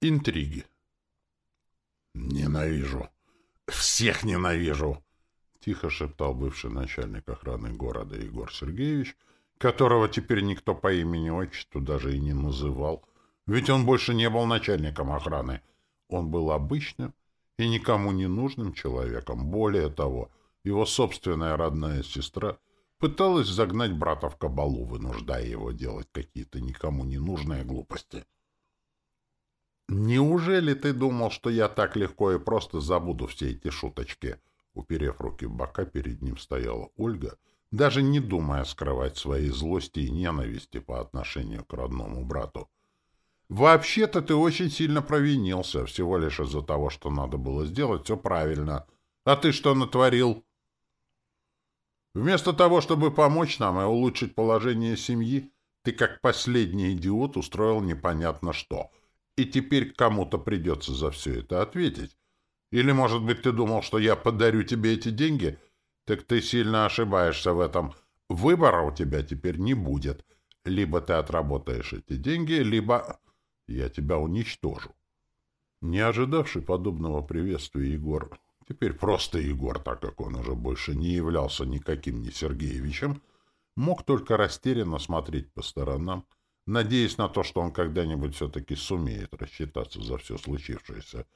Интриги. «Ненавижу! Всех ненавижу!» — тихо шептал бывший начальник охраны города Егор Сергеевич, которого теперь никто по имени-отчеству даже и не называл, ведь он больше не был начальником охраны. Он был обычным и никому не нужным человеком. Более того, его собственная родная сестра пыталась загнать брата в кабалу, вынуждая его делать какие-то никому не нужные глупости. «Неужели ты думал, что я так легко и просто забуду все эти шуточки?» Уперев руки в бока, перед ним стояла Ольга, даже не думая скрывать своей злости и ненависти по отношению к родному брату. «Вообще-то ты очень сильно провинился, всего лишь из-за того, что надо было сделать все правильно. А ты что натворил?» «Вместо того, чтобы помочь нам и улучшить положение семьи, ты как последний идиот устроил непонятно что» и теперь кому-то придется за все это ответить. Или, может быть, ты думал, что я подарю тебе эти деньги? Так ты сильно ошибаешься в этом. Выбора у тебя теперь не будет. Либо ты отработаешь эти деньги, либо я тебя уничтожу. Не ожидавший подобного приветствия Егор, теперь просто Егор, так как он уже больше не являлся никаким ни Сергеевичем, мог только растерянно смотреть по сторонам, надеясь на то, что он когда-нибудь все-таки сумеет рассчитаться за все случившееся.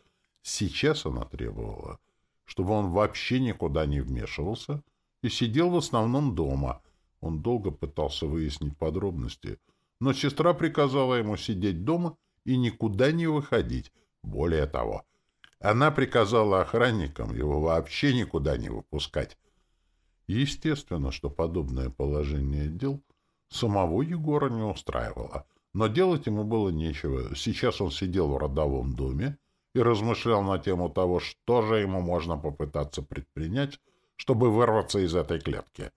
Сейчас она требовала, чтобы он вообще никуда не вмешивался и сидел в основном дома. Он долго пытался выяснить подробности, но сестра приказала ему сидеть дома и никуда не выходить. Более того, она приказала охранникам его вообще никуда не выпускать. Естественно, что подобное положение дел — Самого Егора не устраивало. Но делать ему было нечего. Сейчас он сидел в родовом доме и размышлял на тему того, что же ему можно попытаться предпринять, чтобы вырваться из этой клетки.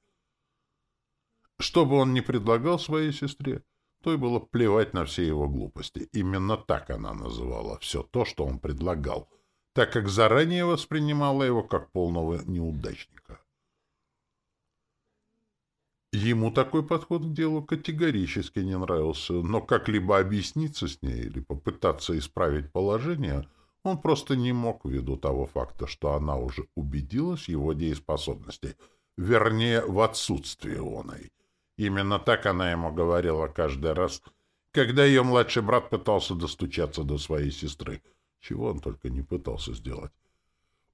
Что бы он ни предлагал своей сестре, то и было плевать на все его глупости. Именно так она называла все то, что он предлагал, так как заранее воспринимала его как полного неудачника. Ему такой подход к делу категорически не нравился, но как-либо объясниться с ней или попытаться исправить положение он просто не мог ввиду того факта, что она уже убедилась в его дееспособности, вернее, в отсутствии оной. Именно так она ему говорила каждый раз, когда ее младший брат пытался достучаться до своей сестры, чего он только не пытался сделать.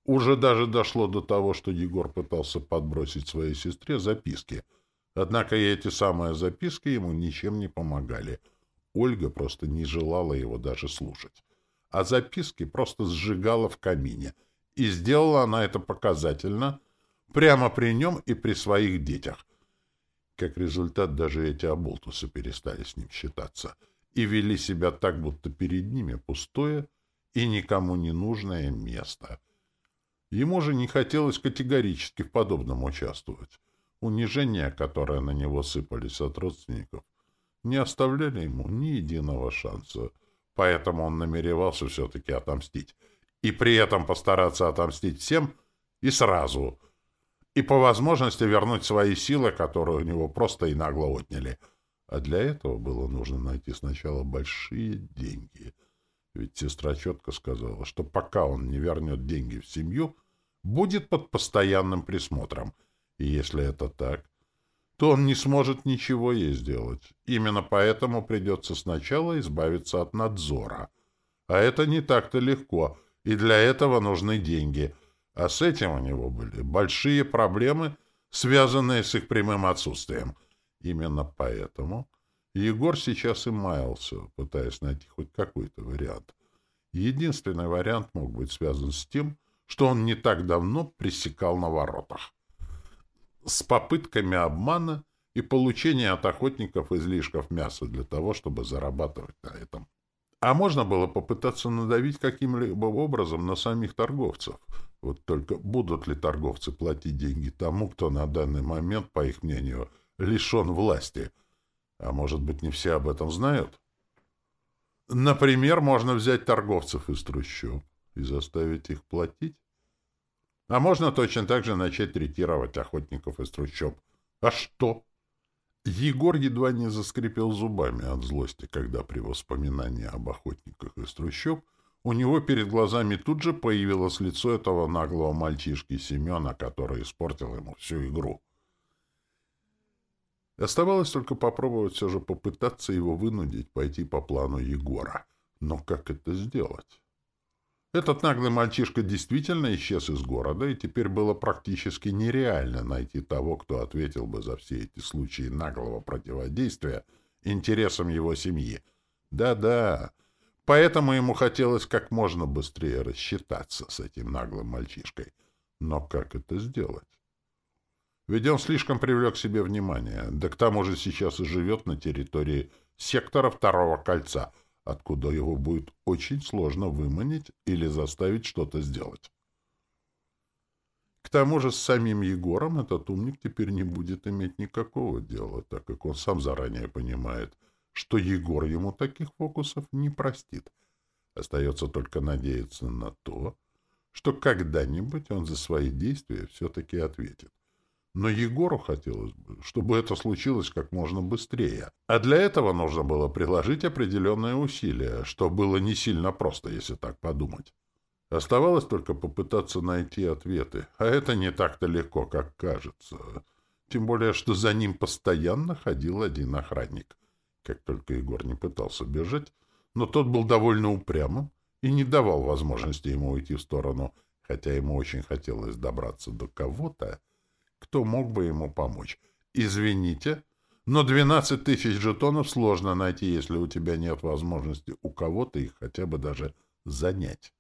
Уже даже дошло до того, что Егор пытался подбросить своей сестре записки — Однако и эти самые записки ему ничем не помогали. Ольга просто не желала его даже слушать. А записки просто сжигала в камине. И сделала она это показательно, прямо при нем и при своих детях. Как результат, даже эти оболтусы перестали с ним считаться и вели себя так, будто перед ними пустое и никому не нужное место. Ему же не хотелось категорически в подобном участвовать. Унижения, которые на него сыпались от родственников, не оставляли ему ни единого шанса, поэтому он намеревался все-таки отомстить. И при этом постараться отомстить всем и сразу. И по возможности вернуть свои силы, которые у него просто и нагло отняли. А для этого было нужно найти сначала большие деньги. Ведь сестра четко сказала, что пока он не вернет деньги в семью, будет под постоянным присмотром — и если это так, то он не сможет ничего ей сделать. Именно поэтому придется сначала избавиться от надзора. А это не так-то легко, и для этого нужны деньги. А с этим у него были большие проблемы, связанные с их прямым отсутствием. Именно поэтому Егор сейчас и маялся, пытаясь найти хоть какой-то вариант. Единственный вариант мог быть связан с тем, что он не так давно пресекал на воротах с попытками обмана и получения от охотников излишков мяса для того, чтобы зарабатывать на этом. А можно было попытаться надавить каким-либо образом на самих торговцев. Вот только будут ли торговцы платить деньги тому, кто на данный момент, по их мнению, лишен власти? А может быть, не все об этом знают? Например, можно взять торговцев из трущоб и заставить их платить? А можно точно так же начать третировать охотников из трущоб. А что? Егор едва не заскрипел зубами от злости, когда при воспоминании об охотниках из трущоб у него перед глазами тут же появилось лицо этого наглого мальчишки Семена, который испортил ему всю игру. Оставалось только попробовать все же попытаться его вынудить пойти по плану Егора. Но как это сделать? Этот наглый мальчишка действительно исчез из города, и теперь было практически нереально найти того, кто ответил бы за все эти случаи наглого противодействия интересам его семьи. Да-да, поэтому ему хотелось как можно быстрее рассчитаться с этим наглым мальчишкой. Но как это сделать? Ведь он слишком привлек к себе внимание, да к тому же сейчас и живет на территории сектора Второго Кольца — откуда его будет очень сложно выманить или заставить что-то сделать. К тому же с самим Егором этот умник теперь не будет иметь никакого дела, так как он сам заранее понимает, что Егор ему таких фокусов не простит. Остается только надеяться на то, что когда-нибудь он за свои действия все-таки ответит. Но Егору хотелось бы, чтобы это случилось как можно быстрее. А для этого нужно было приложить определенные усилия, что было не сильно просто, если так подумать. Оставалось только попытаться найти ответы, а это не так-то легко, как кажется. Тем более, что за ним постоянно ходил один охранник. Как только Егор не пытался бежать, но тот был довольно упрямым и не давал возможности ему уйти в сторону, хотя ему очень хотелось добраться до кого-то, кто мог бы ему помочь. Извините, но 12 тысяч жетонов сложно найти, если у тебя нет возможности у кого-то их хотя бы даже занять.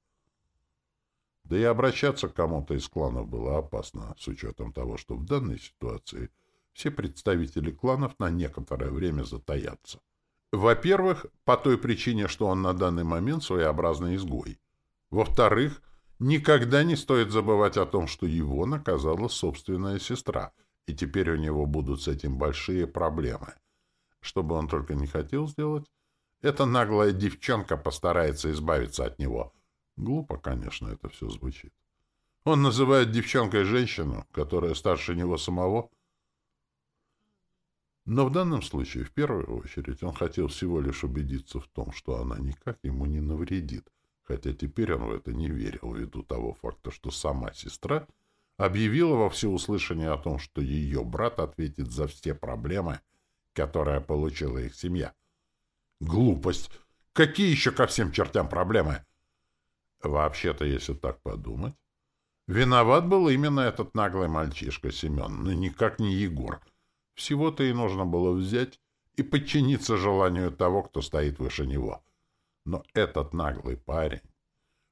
Да и обращаться к кому-то из кланов было опасно, с учетом того, что в данной ситуации все представители кланов на некоторое время затаятся. Во-первых, по той причине, что он на данный момент своеобразный изгой. Во-вторых, Никогда не стоит забывать о том, что его наказала собственная сестра, и теперь у него будут с этим большие проблемы. Что бы он только не хотел сделать, эта наглая девчонка постарается избавиться от него. Глупо, конечно, это все звучит. Он называет девчонкой женщину, которая старше него самого. Но в данном случае, в первую очередь, он хотел всего лишь убедиться в том, что она никак ему не навредит — хотя теперь он в это не верил ввиду того факта, что сама сестра объявила во всеуслышание о том, что ее брат ответит за все проблемы, которые получила их семья. Глупость! Какие еще ко всем чертям проблемы? Вообще-то, если так подумать, виноват был именно этот наглый мальчишка Семен, но никак не Егор. Всего-то и нужно было взять и подчиниться желанию того, кто стоит выше него — но этот наглый парень,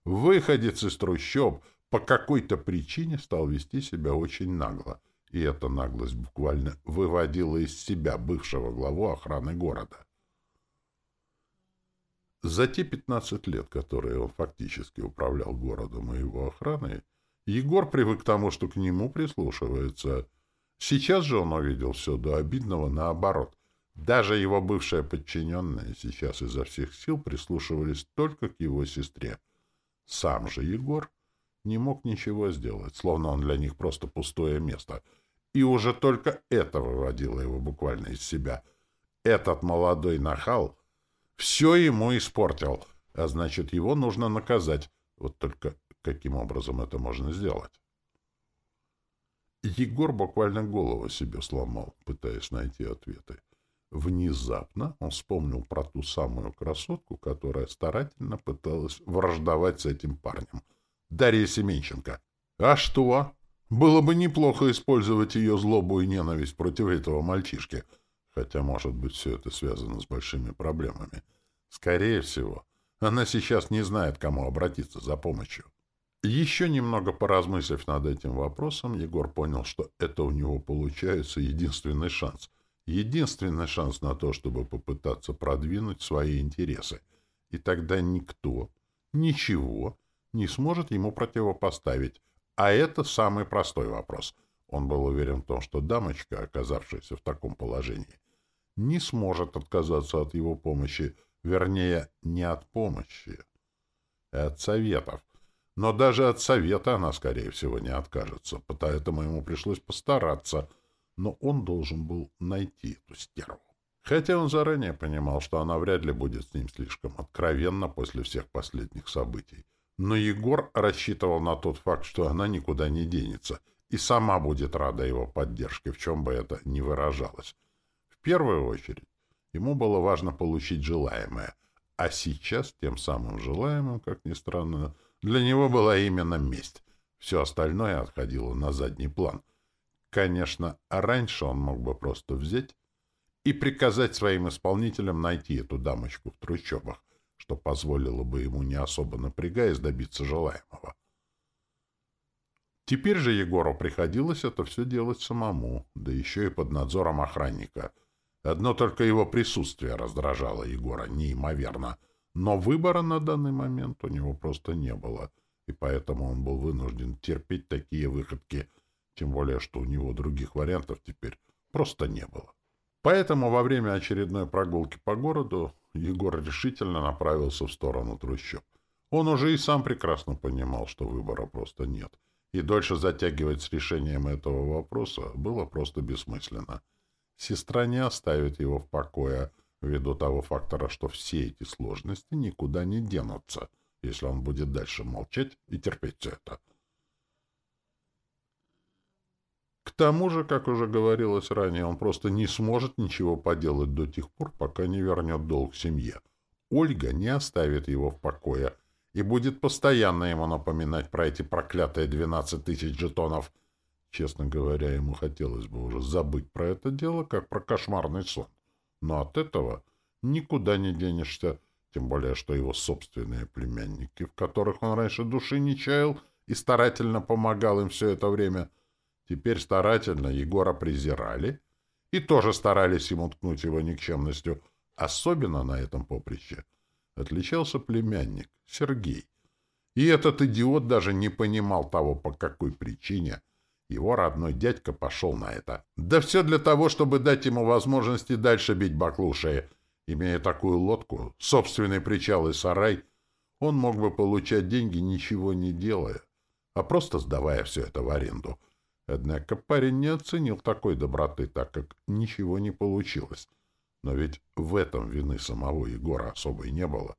выходец из трущоб, по какой-то причине стал вести себя очень нагло, и эта наглость буквально выводила из себя бывшего главу охраны города. За те 15 лет, которые он фактически управлял городом и его охраной, Егор привык к тому, что к нему прислушиваются. Сейчас же он увидел все до обидного наоборот. Даже его бывшие подчиненные сейчас изо всех сил прислушивались только к его сестре. Сам же Егор не мог ничего сделать, словно он для них просто пустое место. И уже только это выводило его буквально из себя. Этот молодой нахал все ему испортил, а значит, его нужно наказать. Вот только каким образом это можно сделать? Егор буквально голову себе сломал, пытаясь найти ответы. Внезапно он вспомнил про ту самую красотку, которая старательно пыталась враждовать с этим парнем. Дарья Семенченко. А что? Было бы неплохо использовать ее злобу и ненависть против этого мальчишки. Хотя, может быть, все это связано с большими проблемами. Скорее всего, она сейчас не знает, кому обратиться за помощью. Еще немного поразмыслив над этим вопросом, Егор понял, что это у него получается единственный шанс — единственный шанс на то, чтобы попытаться продвинуть свои интересы. И тогда никто, ничего не сможет ему противопоставить. А это самый простой вопрос. Он был уверен в том, что дамочка, оказавшаяся в таком положении, не сможет отказаться от его помощи, вернее, не от помощи, а от советов. Но даже от совета она, скорее всего, не откажется, поэтому ему пришлось постараться — но он должен был найти эту стерву. Хотя он заранее понимал, что она вряд ли будет с ним слишком откровенна после всех последних событий. Но Егор рассчитывал на тот факт, что она никуда не денется и сама будет рада его поддержке, в чем бы это ни выражалось. В первую очередь, ему было важно получить желаемое, а сейчас тем самым желаемым, как ни странно, для него была именно месть. Все остальное отходило на задний план. Конечно, раньше он мог бы просто взять и приказать своим исполнителям найти эту дамочку в трущобах, что позволило бы ему, не особо напрягаясь, добиться желаемого. Теперь же Егору приходилось это все делать самому, да еще и под надзором охранника. Одно только его присутствие раздражало Егора неимоверно, но выбора на данный момент у него просто не было, и поэтому он был вынужден терпеть такие выходки, тем более, что у него других вариантов теперь просто не было. Поэтому во время очередной прогулки по городу Егор решительно направился в сторону трущоб. Он уже и сам прекрасно понимал, что выбора просто нет. И дольше затягивать с решением этого вопроса было просто бессмысленно. Сестра не оставит его в покое, ввиду того фактора, что все эти сложности никуда не денутся, если он будет дальше молчать и терпеть все это. К тому же, как уже говорилось ранее, он просто не сможет ничего поделать до тех пор, пока не вернет долг семье. Ольга не оставит его в покое и будет постоянно ему напоминать про эти проклятые 12 тысяч жетонов. Честно говоря, ему хотелось бы уже забыть про это дело, как про кошмарный сон. Но от этого никуда не денешься, тем более, что его собственные племянники, в которых он раньше души не чаял и старательно помогал им все это время — Теперь старательно Егора презирали и тоже старались ему ткнуть его никчемностью. Особенно на этом поприще отличался племянник Сергей. И этот идиот даже не понимал того, по какой причине его родной дядька пошел на это. Да все для того, чтобы дать ему возможности дальше бить баклуши. Имея такую лодку, собственный причал и сарай, он мог бы получать деньги, ничего не делая, а просто сдавая все это в аренду — Однако парень не оценил такой доброты, так как ничего не получилось. Но ведь в этом вины самого Егора особой не было.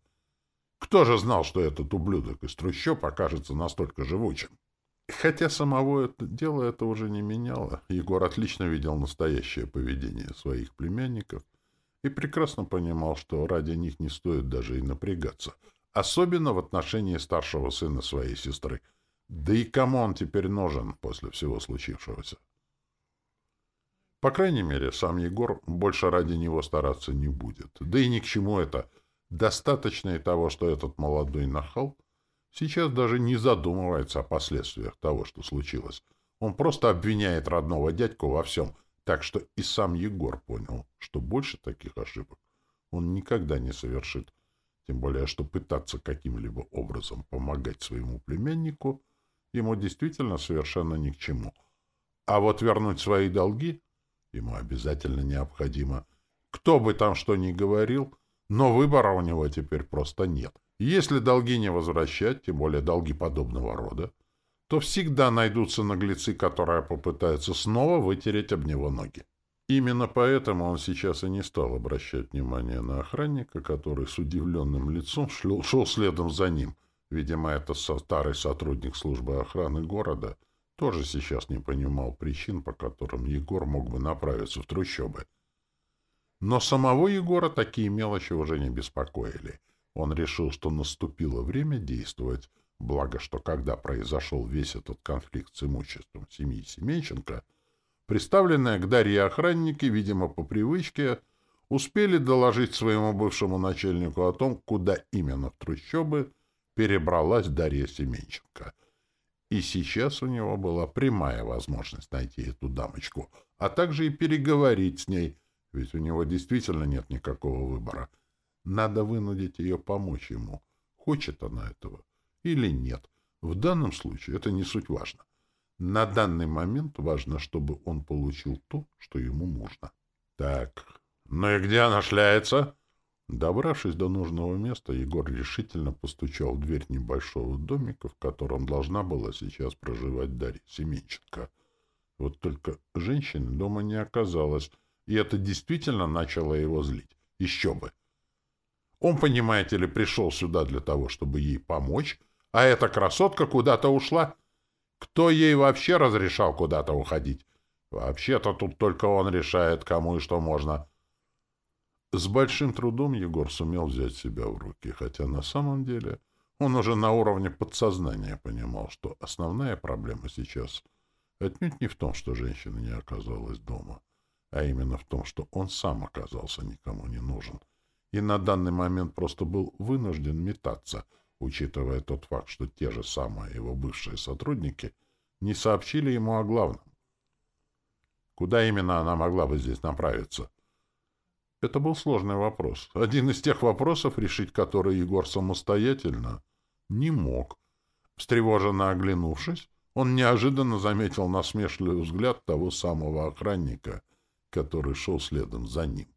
Кто же знал, что этот ублюдок из трущоб окажется настолько живучим? Хотя самого это дело это уже не меняло, Егор отлично видел настоящее поведение своих племянников и прекрасно понимал, что ради них не стоит даже и напрягаться, особенно в отношении старшего сына своей сестры — да и кому он теперь нужен после всего случившегося? По крайней мере, сам Егор больше ради него стараться не будет. Да и ни к чему это. Достаточно и того, что этот молодой нахал сейчас даже не задумывается о последствиях того, что случилось. Он просто обвиняет родного дядьку во всем, так что и сам Егор понял, что больше таких ошибок он никогда не совершит. Тем более, что пытаться каким-либо образом помогать своему племяннику ему действительно совершенно ни к чему. А вот вернуть свои долги ему обязательно необходимо. Кто бы там что ни говорил, но выбора у него теперь просто нет. Если долги не возвращать, тем более долги подобного рода, то всегда найдутся наглецы, которые попытаются снова вытереть об него ноги. Именно поэтому он сейчас и не стал обращать внимание на охранника, который с удивленным лицом шел следом за ним — Видимо, это старый сотрудник службы охраны города тоже сейчас не понимал причин, по которым Егор мог бы направиться в трущобы. Но самого Егора такие мелочи уже не беспокоили. Он решил, что наступило время действовать, благо что когда произошел весь этот конфликт с имуществом семьи Семенченко, представленные к Дарье охранники, видимо, по привычке, успели доложить своему бывшему начальнику о том, куда именно в трущобы перебралась Дарья Семенченко. И сейчас у него была прямая возможность найти эту дамочку, а также и переговорить с ней, ведь у него действительно нет никакого выбора. Надо вынудить ее помочь ему, хочет она этого или нет. В данном случае это не суть важно. На данный момент важно, чтобы он получил то, что ему нужно. Так, ну и где она шляется? Добравшись до нужного места, Егор решительно постучал в дверь небольшого домика, в котором должна была сейчас проживать Дарья Семенченко. Вот только женщины дома не оказалось, и это действительно начало его злить. Еще бы! Он, понимаете ли, пришел сюда для того, чтобы ей помочь, а эта красотка куда-то ушла. Кто ей вообще разрешал куда-то уходить? Вообще-то тут только он решает, кому и что можно. С большим трудом Егор сумел взять себя в руки, хотя на самом деле он уже на уровне подсознания понимал, что основная проблема сейчас отнюдь не в том, что женщина не оказалась дома, а именно в том, что он сам оказался никому не нужен и на данный момент просто был вынужден метаться, учитывая тот факт, что те же самые его бывшие сотрудники не сообщили ему о главном. Куда именно она могла бы здесь направиться? Это был сложный вопрос. Один из тех вопросов, решить которые Егор самостоятельно не мог. Встревоженно оглянувшись, он неожиданно заметил насмешливый взгляд того самого охранника, который шел следом за ним.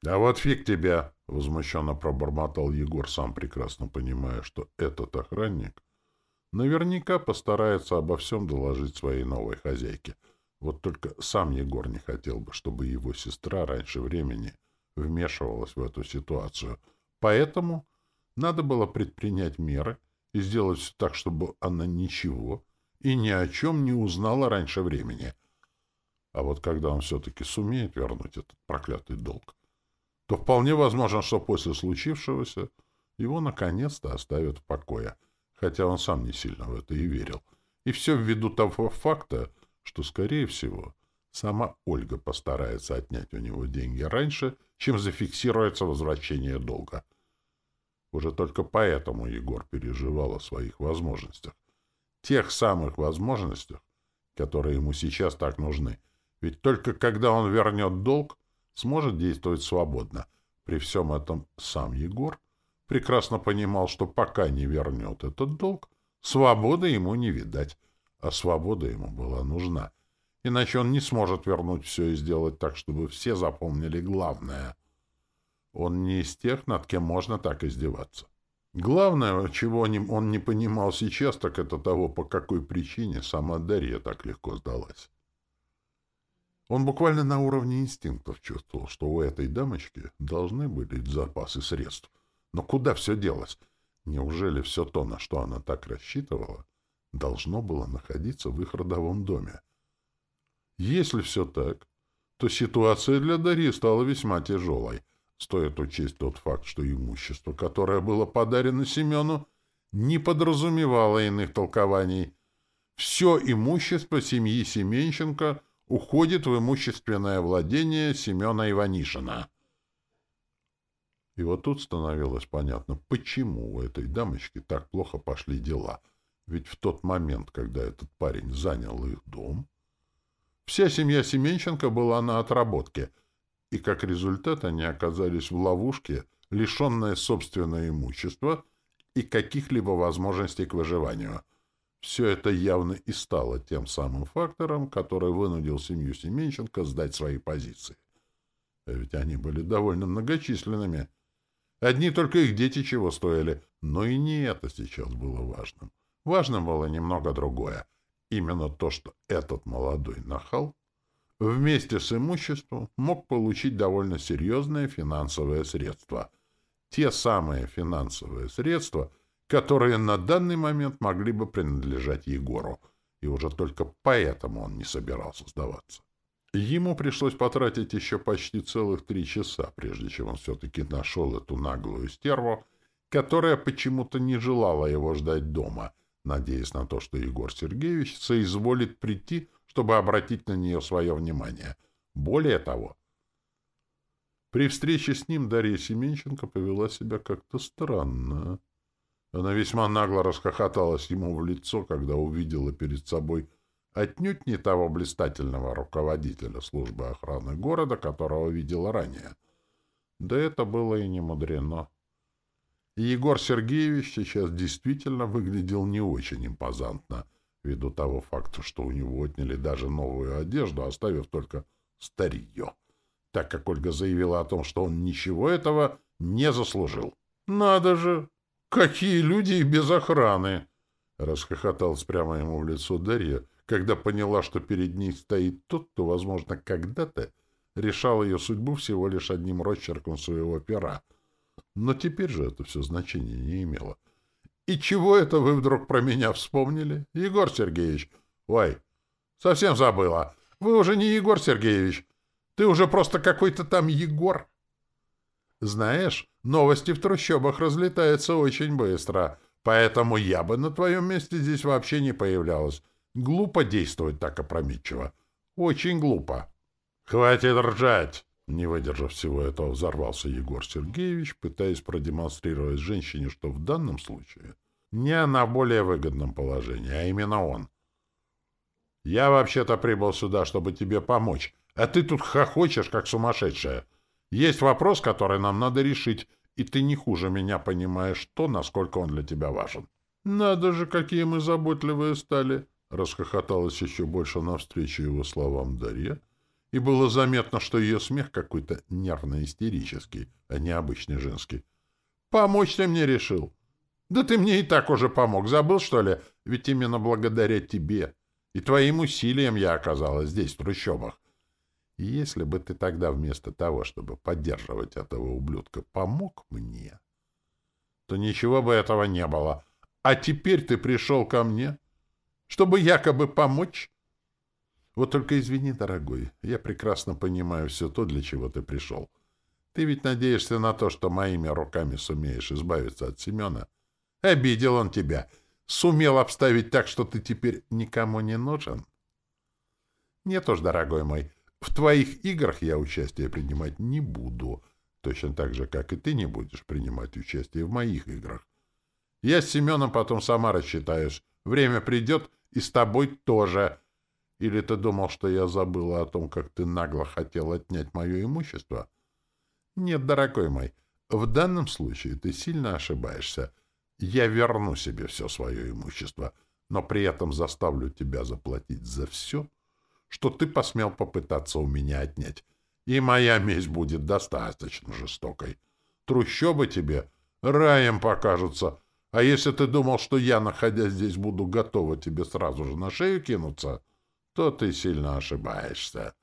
— А вот фиг тебя! — возмущенно пробормотал Егор, сам прекрасно понимая, что этот охранник наверняка постарается обо всем доложить своей новой хозяйке. Вот только сам Егор не хотел бы, чтобы его сестра раньше времени вмешивалась в эту ситуацию. Поэтому надо было предпринять меры и сделать все так, чтобы она ничего и ни о чем не узнала раньше времени. А вот когда он все-таки сумеет вернуть этот проклятый долг, то вполне возможно, что после случившегося его наконец-то оставят в покое, хотя он сам не сильно в это и верил. И все ввиду того факта, что, скорее всего, сама Ольга постарается отнять у него деньги раньше, чем зафиксируется возвращение долга. Уже только поэтому Егор переживал о своих возможностях. Тех самых возможностях, которые ему сейчас так нужны. Ведь только когда он вернет долг, сможет действовать свободно. При всем этом сам Егор прекрасно понимал, что пока не вернет этот долг, свободы ему не видать, а свобода ему была нужна. Иначе он не сможет вернуть все и сделать так, чтобы все запомнили главное. Он не из тех, над кем можно так издеваться. Главное, чего он не понимал сейчас, так это того, по какой причине сама Дарья так легко сдалась. Он буквально на уровне инстинктов чувствовал, что у этой дамочки должны были запасы средств. Но куда все делось? Неужели все то, на что она так рассчитывала, должно было находиться в их родовом доме? Если все так, то ситуация для Дарьи стала весьма тяжелой. Стоит учесть тот факт, что имущество, которое было подарено Семену, не подразумевало иных толкований. Все имущество семьи Семенченко — уходит в имущественное владение Семена Иванишина. И вот тут становилось понятно, почему у этой дамочки так плохо пошли дела. Ведь в тот момент, когда этот парень занял их дом, вся семья Семенченко была на отработке, и как результат они оказались в ловушке, лишенное собственное имущество и каких-либо возможностей к выживанию. Все это явно и стало тем самым фактором, который вынудил семью Семенченко сдать свои позиции. А ведь они были довольно многочисленными. Одни только их дети чего стоили. Но и не это сейчас было важным. Важным было немного другое. Именно то, что этот молодой нахал вместе с имуществом мог получить довольно серьезные финансовые средства. Те самые финансовые средства — которые на данный момент могли бы принадлежать Егору, и уже только поэтому он не собирался сдаваться. Ему пришлось потратить еще почти целых три часа, прежде чем он все-таки нашел эту наглую стерву, которая почему-то не желала его ждать дома, надеясь на то, что Егор Сергеевич соизволит прийти, чтобы обратить на нее свое внимание. Более того, при встрече с ним Дарья Семенченко повела себя как-то странно. Она весьма нагло расхохоталась ему в лицо, когда увидела перед собой отнюдь не того блистательного руководителя службы охраны города, которого видела ранее. Да это было и не мудрено. И Егор Сергеевич сейчас действительно выглядел не очень импозантно, ввиду того факта, что у него отняли даже новую одежду, оставив только старье, так как Ольга заявила о том, что он ничего этого не заслужил. «Надо же! Какие люди и без охраны! Расхохоталась прямо ему в лицо Дарья, когда поняла, что перед ней стоит тот, кто, возможно, когда-то решал ее судьбу всего лишь одним росчерком своего пера. Но теперь же это все значения не имело. «И чего это вы вдруг про меня вспомнили, Егор Сергеевич? Ой, совсем забыла. Вы уже не Егор Сергеевич. Ты уже просто какой-то там Егор». «Знаешь, новости в трущобах разлетаются очень быстро, поэтому я бы на твоем месте здесь вообще не появлялась. Глупо действовать так опрометчиво. Очень глупо. «Хватит ржать!» Не выдержав всего этого, взорвался Егор Сергеевич, пытаясь продемонстрировать женщине, что в данном случае не она в более выгодном положении, а именно он. «Я вообще-то прибыл сюда, чтобы тебе помочь, а ты тут хохочешь, как сумасшедшая. Есть вопрос, который нам надо решить, и ты не хуже меня понимаешь то, насколько он для тебя важен». «Надо же, какие мы заботливые стали!» Расхохоталась еще больше навстречу его словам Дарья, и было заметно, что ее смех какой-то нервно-истерический, а не обычный женский. «Помочь ты мне решил?» «Да ты мне и так уже помог, забыл, что ли? Ведь именно благодаря тебе и твоим усилиям я оказалась здесь, в трущобах. И если бы ты тогда вместо того, чтобы поддерживать этого ублюдка, помог мне, то ничего бы этого не было. А теперь ты пришел ко мне, чтобы якобы помочь? Вот только извини, дорогой, я прекрасно понимаю все то, для чего ты пришел. Ты ведь надеешься на то, что моими руками сумеешь избавиться от Семена. Обидел он тебя. Сумел обставить так, что ты теперь никому не нужен. Нет уж, дорогой мой, в твоих играх я участие принимать не буду, точно так же, как и ты не будешь принимать участие в моих играх. Я с Семеном потом сама рассчитаюсь. Время придет, и с тобой тоже. Или ты думал, что я забыла о том, как ты нагло хотел отнять мое имущество? Нет, дорогой мой, в данном случае ты сильно ошибаешься. Я верну себе все свое имущество, но при этом заставлю тебя заплатить за все, что ты посмел попытаться у меня отнять. И моя месть будет достаточно жестокой. Трущобы тебе раем покажутся, а если ты думал, что я, находясь здесь, буду готова тебе сразу же на шею кинуться, то ты сильно ошибаешься.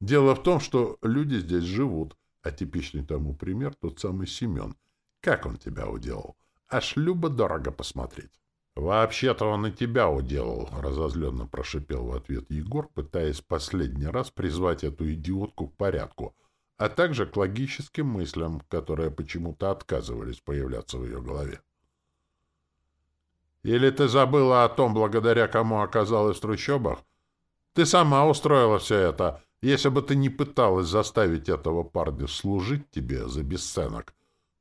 Дело в том, что люди здесь живут, а типичный тому пример тот самый Семен. Как он тебя уделал? Аж любо-дорого посмотреть. «Вообще-то он и тебя уделал», — разозленно прошипел в ответ Егор, пытаясь последний раз призвать эту идиотку к порядку — а также к логическим мыслям, которые почему-то отказывались появляться в ее голове. Или ты забыла о том, благодаря кому оказалась в трущобах? Ты сама устроила все это. Если бы ты не пыталась заставить этого парня служить тебе за бесценок,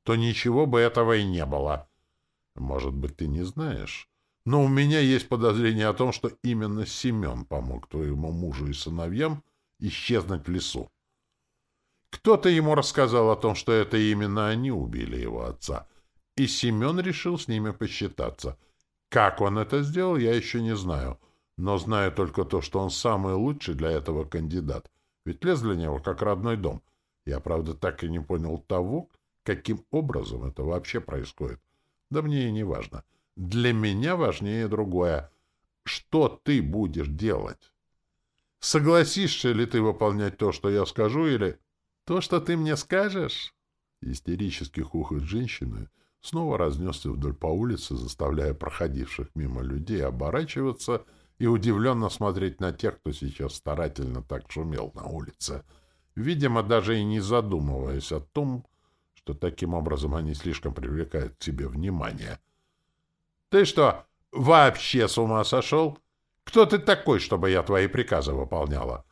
то ничего бы этого и не было. Может быть, ты не знаешь, но у меня есть подозрение о том, что именно Семен помог твоему мужу и сыновьям исчезнуть в лесу. Кто-то ему рассказал о том, что это именно они убили его отца, и Семен решил с ними посчитаться — как он это сделал, я еще не знаю, но знаю только то, что он самый лучший для этого кандидат, ведь лес для него как родной дом. Я, правда, так и не понял того, каким образом это вообще происходит. Да мне и не важно. Для меня важнее другое. Что ты будешь делать? Согласишься ли ты выполнять то, что я скажу, или то, что ты мне скажешь? Истерический хохот женщины снова разнесся вдоль по улице, заставляя проходивших мимо людей оборачиваться и удивленно смотреть на тех, кто сейчас старательно так шумел на улице, видимо, даже и не задумываясь о том, что таким образом они слишком привлекают к себе внимание. «Ты что, вообще с ума сошел? Кто ты такой, чтобы я твои приказы выполняла?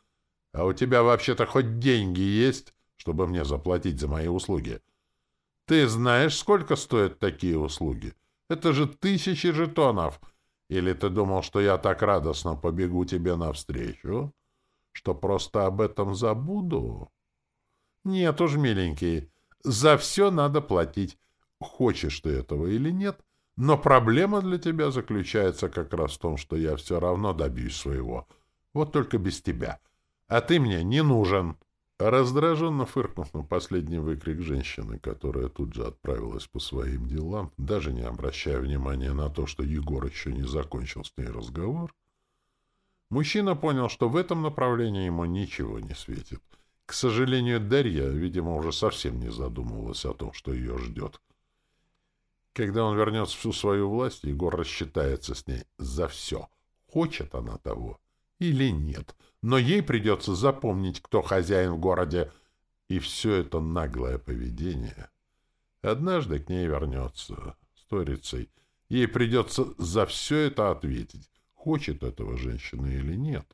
А у тебя вообще-то хоть деньги есть, чтобы мне заплатить за мои услуги?» Ты знаешь, сколько стоят такие услуги? Это же тысячи жетонов. Или ты думал, что я так радостно побегу тебе навстречу, что просто об этом забуду? Нет уж, миленький, за все надо платить, хочешь ты этого или нет. Но проблема для тебя заключается как раз в том, что я все равно добьюсь своего. Вот только без тебя. А ты мне не нужен. Раздраженно фыркнув на последний выкрик женщины, которая тут же отправилась по своим делам, даже не обращая внимания на то, что Егор еще не закончил с ней разговор, Мужчина понял, что в этом направлении ему ничего не светит. К сожалению, Дарья, видимо, уже совсем не задумывалась о том, что ее ждет. Когда он вернется всю свою власть, Егор рассчитается с ней за все. Хочет она того или нет. Но ей придется запомнить, кто хозяин в городе, и все это наглое поведение. Однажды к ней вернется сторицей. Ей придется за все это ответить, хочет этого женщина или нет.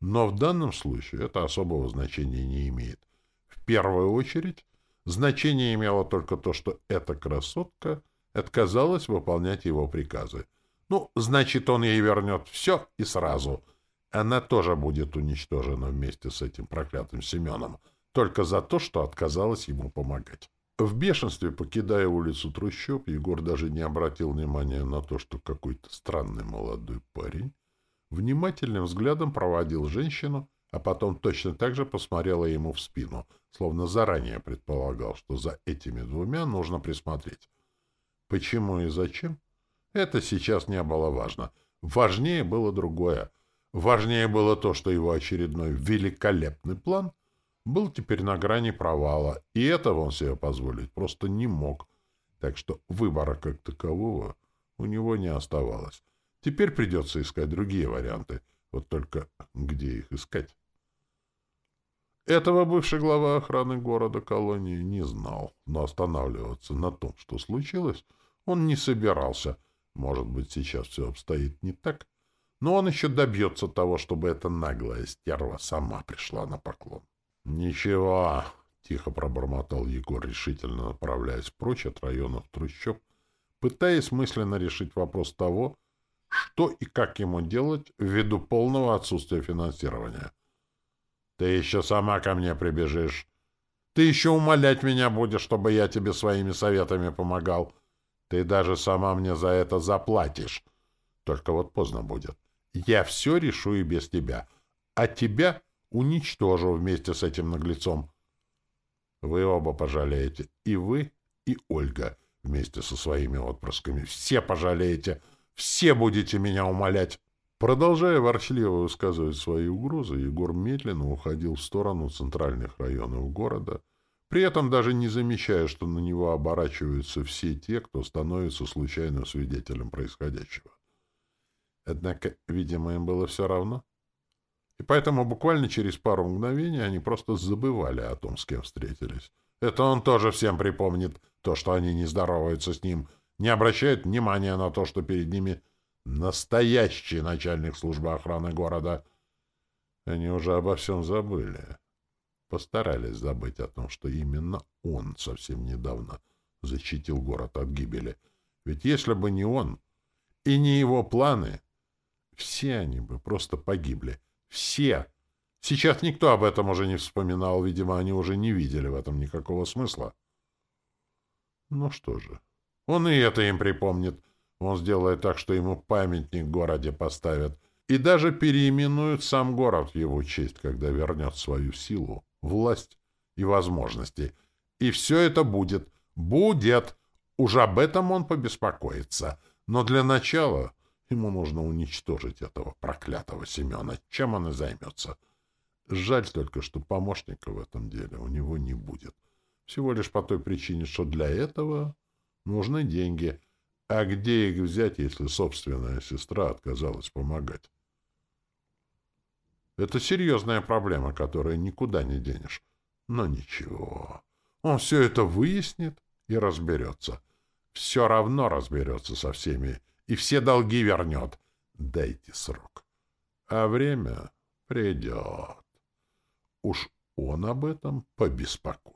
Но в данном случае это особого значения не имеет. В первую очередь, значение имело только то, что эта красотка — отказалась выполнять его приказы. Ну, значит, он ей вернет все и сразу. Она тоже будет уничтожена вместе с этим проклятым Семеном, только за то, что отказалась ему помогать. В бешенстве, покидая улицу трущоб, Егор даже не обратил внимания на то, что какой-то странный молодой парень внимательным взглядом проводил женщину, а потом точно так же посмотрела ему в спину, словно заранее предполагал, что за этими двумя нужно присмотреть. Почему и зачем? Это сейчас не было важно. Важнее было другое. Важнее было то, что его очередной великолепный план был теперь на грани провала, и этого он себе позволить просто не мог. Так что выбора как такового у него не оставалось. Теперь придется искать другие варианты. Вот только где их искать? Этого бывший глава охраны города колонии не знал, но останавливаться на том, что случилось, он не собирался. Может быть, сейчас все обстоит не так, но он еще добьется того, чтобы эта наглая стерва сама пришла на поклон. — Ничего, — тихо пробормотал Егор, решительно направляясь прочь от районов трущоб, пытаясь мысленно решить вопрос того, что и как ему делать ввиду полного отсутствия финансирования. Ты еще сама ко мне прибежишь. Ты еще умолять меня будешь, чтобы я тебе своими советами помогал. Ты даже сама мне за это заплатишь. Только вот поздно будет. Я все решу и без тебя. А тебя уничтожу вместе с этим наглецом. Вы оба пожалеете. И вы, и Ольга вместе со своими отпрысками. Все пожалеете. Все будете меня умолять. Продолжая ворчливо высказывать свои угрозы, Егор медленно уходил в сторону центральных районов города, при этом даже не замечая, что на него оборачиваются все те, кто становится случайным свидетелем происходящего. Однако, видимо, им было все равно. И поэтому буквально через пару мгновений они просто забывали о том, с кем встретились. Это он тоже всем припомнит, то, что они не здороваются с ним, не обращают внимания на то, что перед ними Настоящий начальник службы охраны города. Они уже обо всем забыли. Постарались забыть о том, что именно он совсем недавно защитил город от гибели. Ведь если бы не он и не его планы, все они бы просто погибли. Все! Сейчас никто об этом уже не вспоминал, видимо, они уже не видели в этом никакого смысла. Ну что же, он и это им припомнит. Он сделает так, что ему памятник в городе поставят, и даже переименуют сам город в его честь, когда вернет свою силу, власть и возможности. И все это будет. Будет. Уж об этом он побеспокоится. Но для начала ему нужно уничтожить этого проклятого Семена. Чем он и займется. Жаль только, что помощника в этом деле у него не будет. Всего лишь по той причине, что для этого нужны деньги — а где их взять, если собственная сестра отказалась помогать? Это серьезная проблема, которую никуда не денешь. Но ничего. Он все это выяснит и разберется. Все равно разберется со всеми и все долги вернет. Дайте срок. А время придет. Уж он об этом побеспокоит.